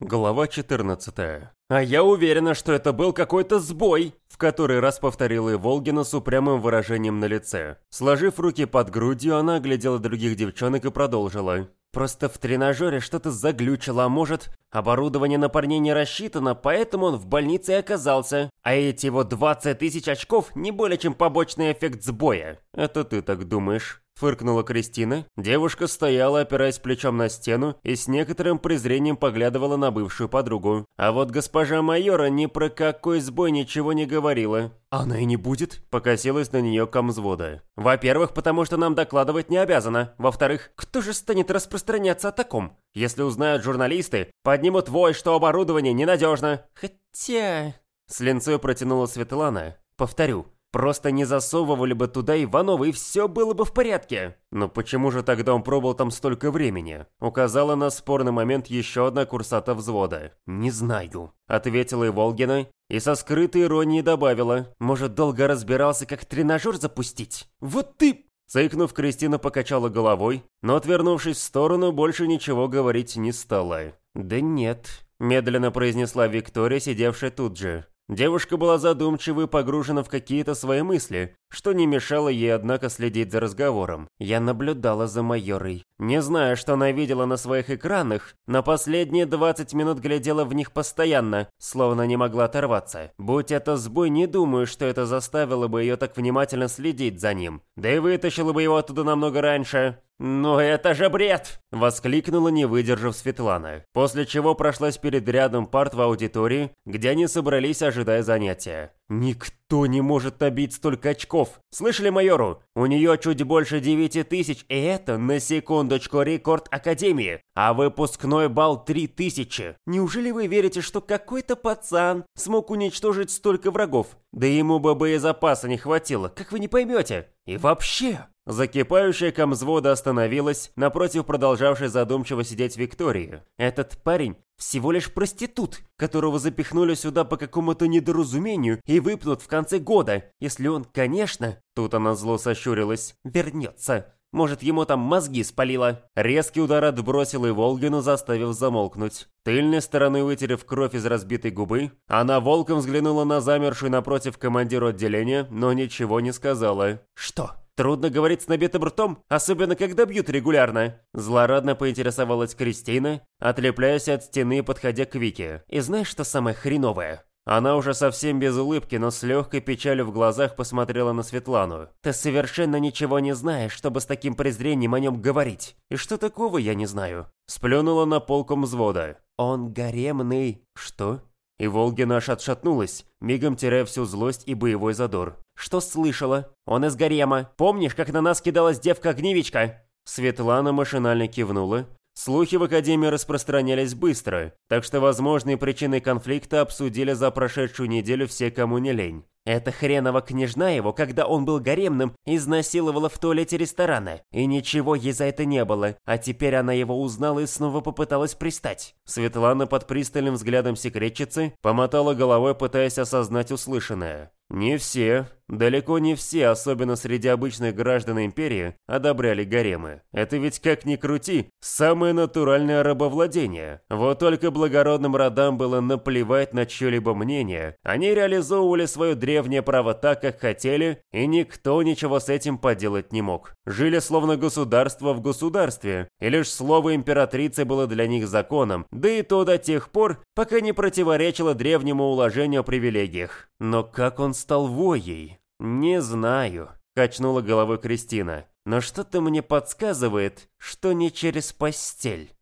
Глава 14. «А я уверена, что это был какой-то сбой!» В который раз повторила Волгина с упрямым выражением на лице. Сложив руки под грудью, она оглядела других девчонок и продолжила. «Просто в тренажере что-то заглючило, а может, оборудование на парней не рассчитано, поэтому он в больнице и оказался. А эти его 20 тысяч очков не более чем побочный эффект сбоя». «Это ты так думаешь?» Фыркнула Кристина. Девушка стояла, опираясь плечом на стену, и с некоторым презрением поглядывала на бывшую подругу. А вот госпожа майора ни про какой сбой ничего не говорила. «Она и не будет», — покосилась на нее комзвода. «Во-первых, потому что нам докладывать не обязана. Во-вторых, кто же станет распространяться о таком? Если узнают журналисты, поднимут вой, что оборудование ненадежно. Хотя...» С линцой протянула Светлана. «Повторю, Просто не засовывали бы туда Иванова, и все было бы в порядке. Но почему же тогда он пробыл там столько времени? Указала на спорный момент еще одна курсата взвода. «Не знаю», — ответила и Волгина, и со скрытой иронией добавила. «Может, долго разбирался, как тренажер запустить? Вот ты...» Цыкнув, Кристина покачала головой, но, отвернувшись в сторону, больше ничего говорить не стала. «Да нет», — медленно произнесла Виктория, сидевшая тут же. Девушка была задумчива и погружена в какие-то свои мысли, что не мешало ей, однако, следить за разговором. Я наблюдала за майорой. Не знаю, что она видела на своих экранах, но последние 20 минут глядела в них постоянно, словно не могла оторваться. Будь это сбой, не думаю, что это заставило бы ее так внимательно следить за ним. Да и вытащила бы его оттуда намного раньше. «Ну это же бред!» – воскликнула, не выдержав Светлана, после чего прошлась перед рядом парт в аудитории, где они собрались, ожидая занятия. «Никто не может набить столько очков! Слышали майору? У нее чуть больше девяти тысяч, и это, на секундочку, рекорд Академии, а выпускной балл три тысячи! Неужели вы верите, что какой-то пацан смог уничтожить столько врагов? Да ему бы боезапаса не хватило, как вы не поймете? И вообще...» Закипающая комзвода остановилась напротив продолжавшей задумчиво сидеть Виктории. Этот парень всего лишь проститут, которого запихнули сюда по какому-то недоразумению и выпнут в конце года, если он, конечно, тут она зло сощурилась, вернется. Может, ему там мозги спалило. Резкий удар отбросил и Волгину, заставив замолкнуть. Тыльной стороной вытерев кровь из разбитой губы, она волком взглянула на замершую напротив командиру отделения, но ничего не сказала. «Что?» Трудно говорить с набитым ртом, особенно когда бьют регулярно. Злорадно поинтересовалась Кристина, отлепляясь от стены и подходя к Вике. И знаешь, что самое хреновое? Она уже совсем без улыбки, но с легкой печалью в глазах посмотрела на Светлану. «Ты совершенно ничего не знаешь, чтобы с таким презрением о нем говорить. И что такого, я не знаю». Сплюнула на полком взвода. «Он гаремный». «Что?» И Волгина аж отшатнулась, мигом теряя всю злость и боевой задор. «Что слышала? Он из гарема. Помнишь, как на нас кидалась девка-огневичка?» Светлана машинально кивнула. Слухи в Академии распространялись быстро, так что возможные причины конфликта обсудили за прошедшую неделю все, кому не лень. Эта хренова княжна его, когда он был гаремным, изнасиловала в туалете ресторана. И ничего ей за это не было. А теперь она его узнала и снова попыталась пристать. Светлана под пристальным взглядом секретчицы помотала головой, пытаясь осознать услышанное. Не все, далеко не все, особенно среди обычных граждан империи, одобряли гаремы. Это ведь как ни крути, самое натуральное рабовладение. Вот только благородным родам было наплевать на чье-либо мнение. Они реализовывали свое древнее право так, как хотели, и никто ничего с этим поделать не мог. Жили словно государство в государстве, и лишь слово императрицы было для них законом, да и то до тех пор, пока не противоречило древнему уложению о привилегиях. Но как он стал воей? Не знаю, качнула головой Кристина. Но что-то мне подсказывает, что не через постель.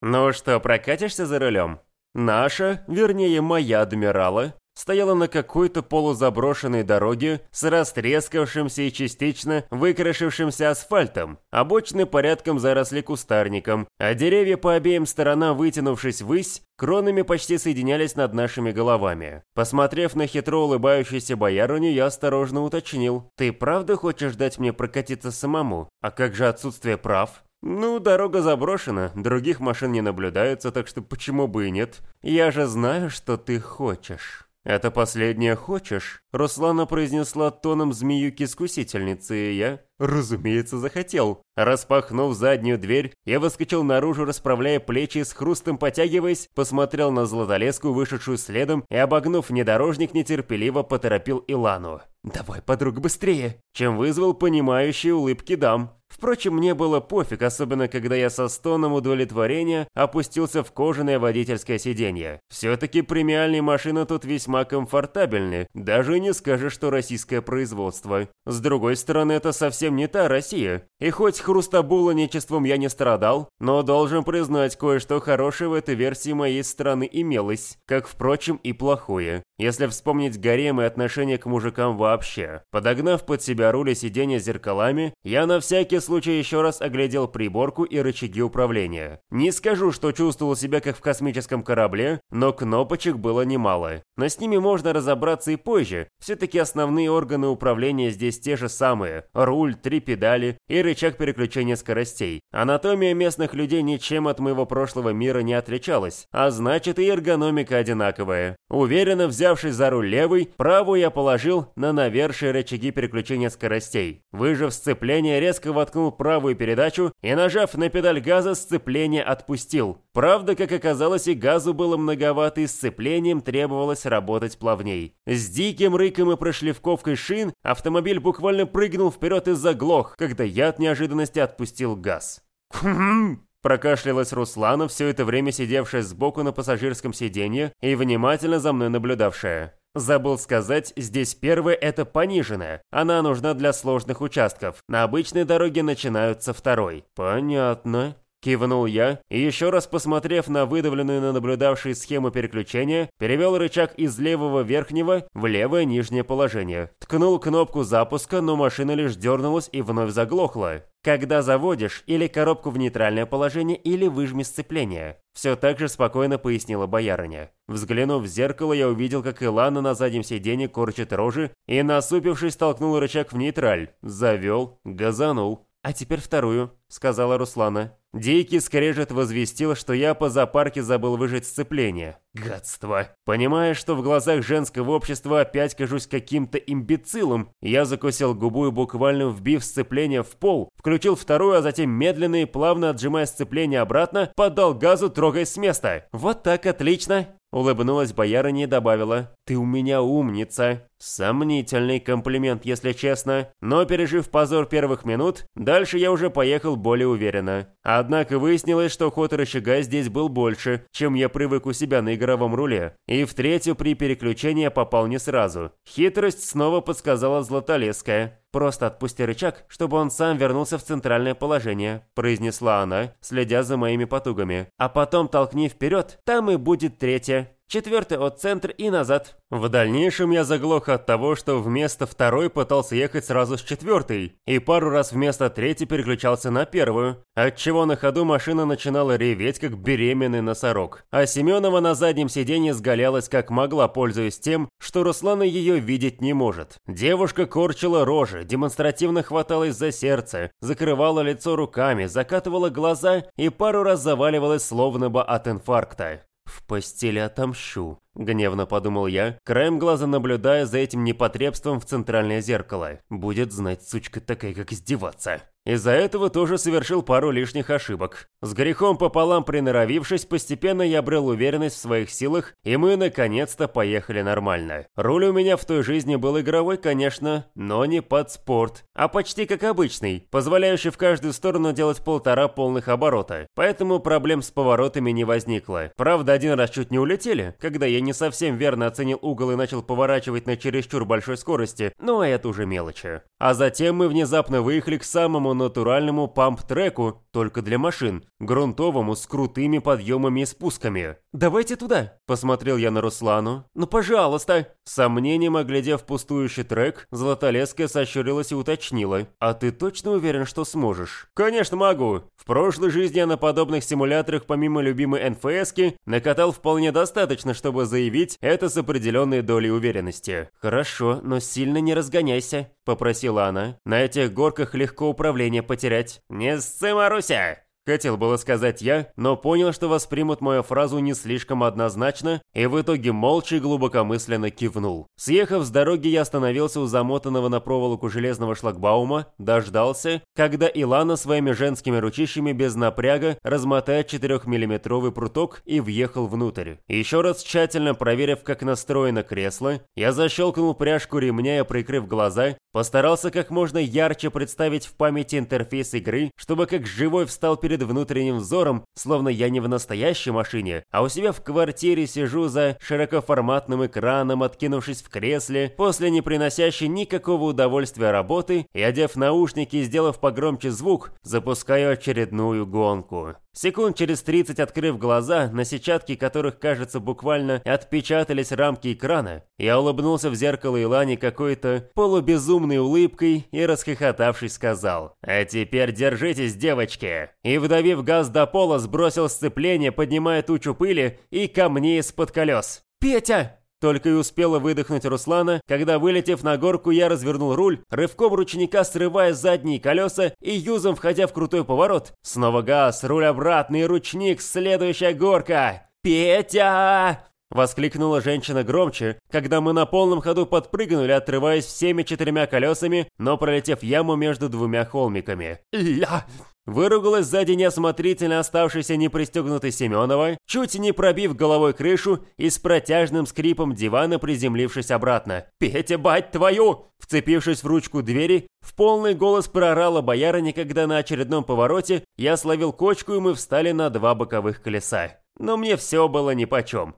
Ну что, прокатишься за рулем? Наша, вернее моя адмирала, стояла на какой-то полузаброшенной дороге с растрескавшимся и частично выкрашившимся асфальтом, обочины порядком заросли кустарником, а деревья по обеим сторонам, вытянувшись ввысь, кронами почти соединялись над нашими головами. Посмотрев на хитро улыбающуюся боярыню, я осторожно уточнил. «Ты правда хочешь дать мне прокатиться самому? А как же отсутствие прав?» «Ну, дорога заброшена, других машин не наблюдается, так что почему бы и нет? Я же знаю, что ты хочешь». «Это последнее хочешь?» Руслана произнесла тоном змеюки-искусительницы, и я, разумеется, захотел. Распахнув заднюю дверь, я выскочил наружу, расправляя плечи с хрустом потягиваясь, посмотрел на Златолеску, вышедшую следом, и, обогнув внедорожник, нетерпеливо поторопил Илану. «Давай, подруга, быстрее!» Чем вызвал понимающие улыбки дам. Впрочем, мне было пофиг, особенно когда я со стоном удовлетворения опустился в кожаное водительское сиденье. Все-таки премиальные машины тут весьма комфортабельны, даже не скажешь, что российское производство. С другой стороны, это совсем не та Россия. И хоть хрустобулоничеством я не страдал, но должен признать, кое-что хорошее в этой версии моей страны имелось, как, впрочем, и плохое. Если вспомнить гарем и отношение к мужикам вообще. Подогнав под себя руль и сиденье с зеркалами, я на всякий случай еще раз оглядел приборку и рычаги управления. Не скажу, что чувствовал себя как в космическом корабле, но кнопочек было немало. Но с ними можно разобраться и позже. Все-таки основные органы управления здесь те же самые. Руль, три педали и рычаг переключения скоростей. Анатомия местных людей ничем от моего прошлого мира не отличалась, а значит и эргономика одинаковая. Уверенно взявшись за руль левый, правую я положил на навершие рычаги переключения скоростей. Выжав сцепление, резко воткнул правую передачу и, нажав на педаль газа, сцепление отпустил. Правда, как оказалось, и газу было многовато, и сцеплением требовалось работать плавней. С диким рыком и прошлевковкой шин автомобиль буквально прыгнул вперед и заглох, когда я от неожиданности отпустил газ. Прокашлялась Руслана, все это время сидевшая сбоку на пассажирском сиденье и внимательно за мной наблюдавшая. Забыл сказать, здесь первая это пониженная. Она нужна для сложных участков. На обычной дороге начинаются второй. Понятно. Кивнул я и еще раз посмотрев на выдавленную на наблюдавшей схему переключения, перевел рычаг из левого верхнего в левое нижнее положение. Ткнул кнопку запуска, но машина лишь дернулась и вновь заглохла. Когда заводишь, или коробку в нейтральное положение, или выжми сцепление. Все так же спокойно пояснила боярыня. Взглянув в зеркало, я увидел, как Илана на заднем сиденье корчит рожи и, насупившись, толкнул рычаг в нейтраль. Завел, газанул. «А теперь вторую», — сказала Руслана. Дикий скрежет возвестил, что я по зоопарке забыл выжать сцепление. Гадство. Понимая, что в глазах женского общества опять кажусь каким-то имбецилом, я закусил губу и буквально вбив сцепление в пол, включил вторую, а затем медленно и плавно отжимая сцепление обратно, подал газу, трогаясь с места. Вот так отлично. Улыбнулась боярыня и добавила, «Ты у меня умница». Сомнительный комплимент, если честно. Но пережив позор первых минут, дальше я уже поехал более уверенно. Однако выяснилось, что ход рычага здесь был больше, чем я привык у себя на игровом руле. И в третью при переключении попал не сразу. Хитрость снова подсказала Златолеская. «Просто отпусти рычаг, чтобы он сам вернулся в центральное положение», произнесла она, следя за моими потугами. «А потом толкни вперед, там и будет третья» четвертый от центра и назад. В дальнейшем я заглох от того, что вместо второй пытался ехать сразу с четвертой, и пару раз вместо третьей переключался на первую, отчего на ходу машина начинала реветь, как беременный носорог. А Семенова на заднем сиденье сгалялась как могла, пользуясь тем, что Руслана ее видеть не может. Девушка корчила рожи, демонстративно хваталась за сердце, закрывала лицо руками, закатывала глаза и пару раз заваливалась словно бы от инфаркта. «В постели отомщу», — гневно подумал я, краем глаза наблюдая за этим непотребством в центральное зеркало. «Будет знать, сучка такая, как издеваться». Из-за этого тоже совершил пару лишних ошибок. С грехом пополам приноровившись, постепенно я обрел уверенность в своих силах, и мы наконец-то поехали нормально. Руль у меня в той жизни был игровой, конечно, но не под спорт, а почти как обычный, позволяющий в каждую сторону делать полтора полных оборота. Поэтому проблем с поворотами не возникло. Правда, один раз чуть не улетели, когда я не совсем верно оценил угол и начал поворачивать на чересчур большой скорости, но это уже мелочи. А затем мы внезапно выехали к самому натуральному памп-треку, только для машин, грунтовому с крутыми подъемами и спусками. «Давайте туда!» – посмотрел я на Руслану. «Ну, пожалуйста!» С сомнением оглядев пустующий трек, Златолеская сощурилась и уточнила. «А ты точно уверен, что сможешь?» «Конечно могу! В прошлой жизни я на подобных симуляторах помимо любимой НФСки накатал вполне достаточно, чтобы заявить это с определенной долей уверенности». «Хорошо, но сильно не разгоняйся», – попросила она. «На этих горках легко управление потерять». «Не сцы, Маруся!» Хотел было сказать я, но понял, что воспримут мою фразу не слишком однозначно, и в итоге молча и глубокомысленно кивнул. Съехав с дороги, я остановился у замотанного на проволоку железного шлагбаума, дождался, когда Илана своими женскими ручищами без напряга размотает 4-миллиметровый пруток и въехал внутрь. Еще раз тщательно проверив, как настроено кресло, я защелкнул пряжку ремня и, прикрыв глаза, постарался как можно ярче представить в памяти интерфейс игры, чтобы как живой встал перед перед внутренним взором, словно я не в настоящей машине, а у себя в квартире сижу за широкоформатным экраном, откинувшись в кресле, после не приносящей никакого удовольствия работы и, одев наушники и сделав погромче звук, запускаю очередную гонку. Секунд через 30 открыв глаза, на сетчатке которых, кажется, буквально отпечатались рамки экрана, я улыбнулся в зеркало Илани какой-то полубезумной улыбкой и, расхохотавшись, сказал «А теперь держитесь, девочки!» И, вдавив газ до пола, сбросил сцепление, поднимая тучу пыли и камней из-под колес. «Петя!» Только и успела выдохнуть Руслана, когда, вылетев на горку, я развернул руль, рывком ручника срывая задние колеса и юзом входя в крутой поворот. Снова газ, руль обратный, ручник, следующая горка. «Петя!» Воскликнула женщина громче, когда мы на полном ходу подпрыгнули, отрываясь всеми четырьмя колесами, но пролетев яму между двумя холмиками. «Ля!» Выругалась сзади неосмотрительно оставшейся непристегнутой Семенова, чуть не пробив головой крышу и с протяжным скрипом дивана приземлившись обратно. «Петя, бать твою!» Вцепившись в ручку двери, в полный голос проорала боярыня, когда на очередном повороте я словил кочку и мы встали на два боковых колеса. Но мне все было нипочем.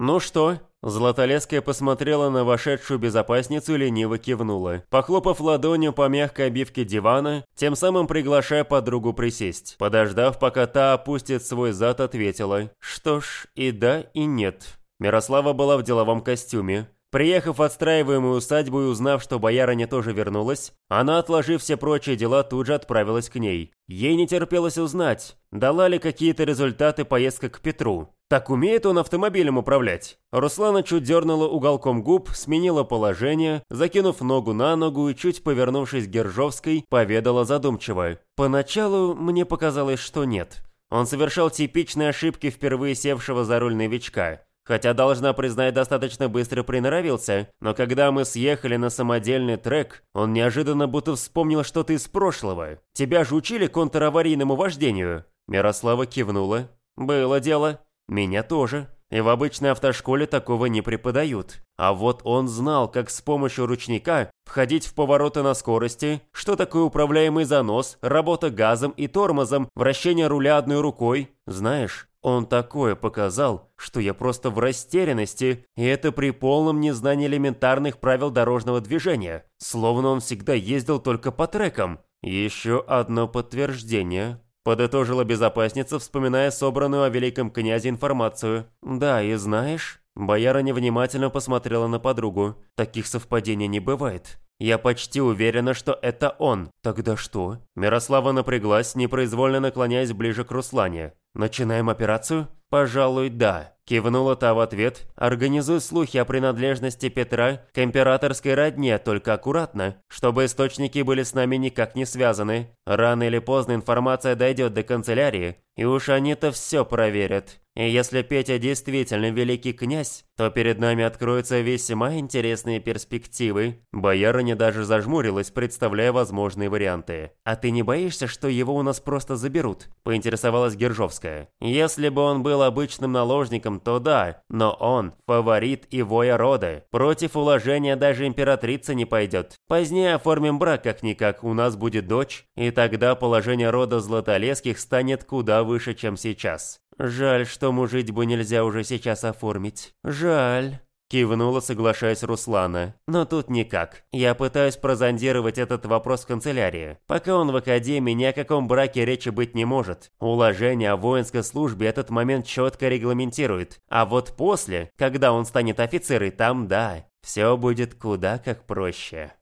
«Ну что?» Златолеская посмотрела на вошедшую безопасницу и лениво кивнула, похлопав ладонью по мягкой обивке дивана, тем самым приглашая подругу присесть. Подождав, пока та опустит свой зад, ответила «Что ж, и да, и нет». Мирослава была в деловом костюме. Приехав в отстраиваемую усадьбу и узнав, что боярыня тоже вернулась, она, отложив все прочие дела, тут же отправилась к ней. Ей не терпелось узнать, дала ли какие-то результаты поездка к Петру. Так умеет он автомобилем управлять? Руслана чуть дернула уголком губ, сменила положение, закинув ногу на ногу и чуть повернувшись к Гержовской, поведала задумчиво. Поначалу мне показалось, что нет. Он совершал типичные ошибки впервые севшего за руль новичка. Хотя, должна признать, достаточно быстро приноровился, но когда мы съехали на самодельный трек, он неожиданно будто вспомнил что-то из прошлого. Тебя же учили контраварийному вождению?» Мирослава кивнула. «Было дело. Меня тоже. И в обычной автошколе такого не преподают. А вот он знал, как с помощью ручника входить в повороты на скорости, что такое управляемый занос, работа газом и тормозом, вращение руля одной рукой. Знаешь, он такое показал, что я просто в растерянности, и это при полном незнании элементарных правил дорожного движения, словно он всегда ездил только по трекам. Еще одно подтверждение. Подытожила безопасница, вспоминая собранную о великом князе информацию. «Да, и знаешь...» Бояра внимательно посмотрела на подругу. «Таких совпадений не бывает. Я почти уверена, что это он. Тогда что?» Мирослава напряглась, непроизвольно наклоняясь ближе к Руслане. «Начинаем операцию?» «Пожалуй, да», – кивнула та в ответ. «Организуй слухи о принадлежности Петра к императорской родне, только аккуратно, чтобы источники были с нами никак не связаны. Рано или поздно информация дойдет до канцелярии, и уж они-то все проверят. И если Петя действительно великий князь, то перед нами откроются весьма интересные перспективы. Боярыня даже зажмурилась, представляя возможные варианты. «А ты не боишься, что его у нас просто заберут?» – поинтересовалась Гержовская. «Если бы он был обычным наложником, то да, но он – фаворит и воя рода. Против уложения даже императрица не пойдет. Позднее оформим брак как-никак, у нас будет дочь, и тогда положение рода Златолесских станет куда выше, чем сейчас. Жаль, что мужить-бу нельзя уже сейчас оформить. Жаль. Кивнула, соглашаясь Руслана. Но тут никак. Я пытаюсь прозондировать этот вопрос в канцелярии. Пока он в академии, ни о каком браке речи быть не может. Уложение о воинской службе этот момент четко регламентирует. А вот после, когда он станет офицером, там да, все будет куда как проще.